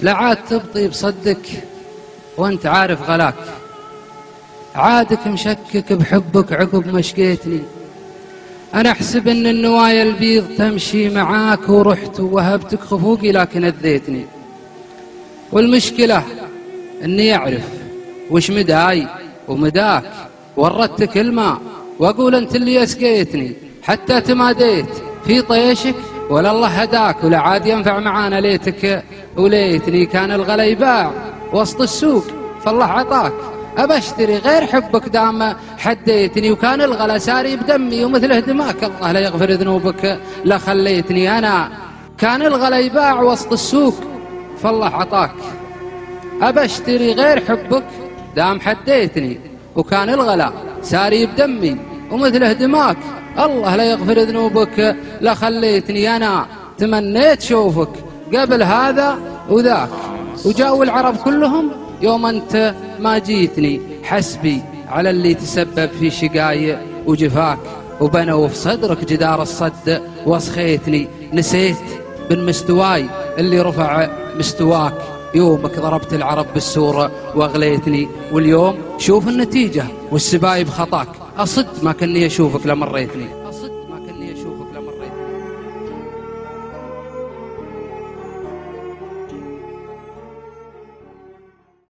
لا عاد تبطي بصدك وانت عارف غلاك. عادك مشكك بحبك عقب ما شقيتني. أنا أحسب أن النوايا البيض تمشي معاك ورحت ووهبتك خفوقي لكن أذيتني. والمشكلة أني أعرف وش مداي ومداك. وردتك الماء وأقول أنت اللي أسقيتني. حتى تماديت في طيشك ولا الله هداك ولا عاد ينفع معانا ليتك. وليتني كان الغلا يباع وسط السوق فالله عطاك. أبشتري غير حبك دام حديتني وكان الغلا ساري بدمي ومثله دماك. الله لا يغفر ذنوبك لا خليتني أنا. كان الغلا يباع وسط السوق فالله عطاك. أبشتري غير حبك دام حديتني وكان الغلا ساري بدمي ومثله دماك. الله لا يغفر ذنوبك لا خليتني أنا. تمنيت شوفك قبل هذا وذاك. وجاءوا العرب كلهم يوم أنت ما جيتني حسبي على اللي تسبب في شقاي وجفاك وبنوا في صدرك جدار الصد وسخيتني نسيت بن مستواي اللي رفع مستواك يومك ضربت العرب بالسورة واغليتني واليوم شوف النتيجة والسبايب خطاك أصد ما كني أشوفك لمريتني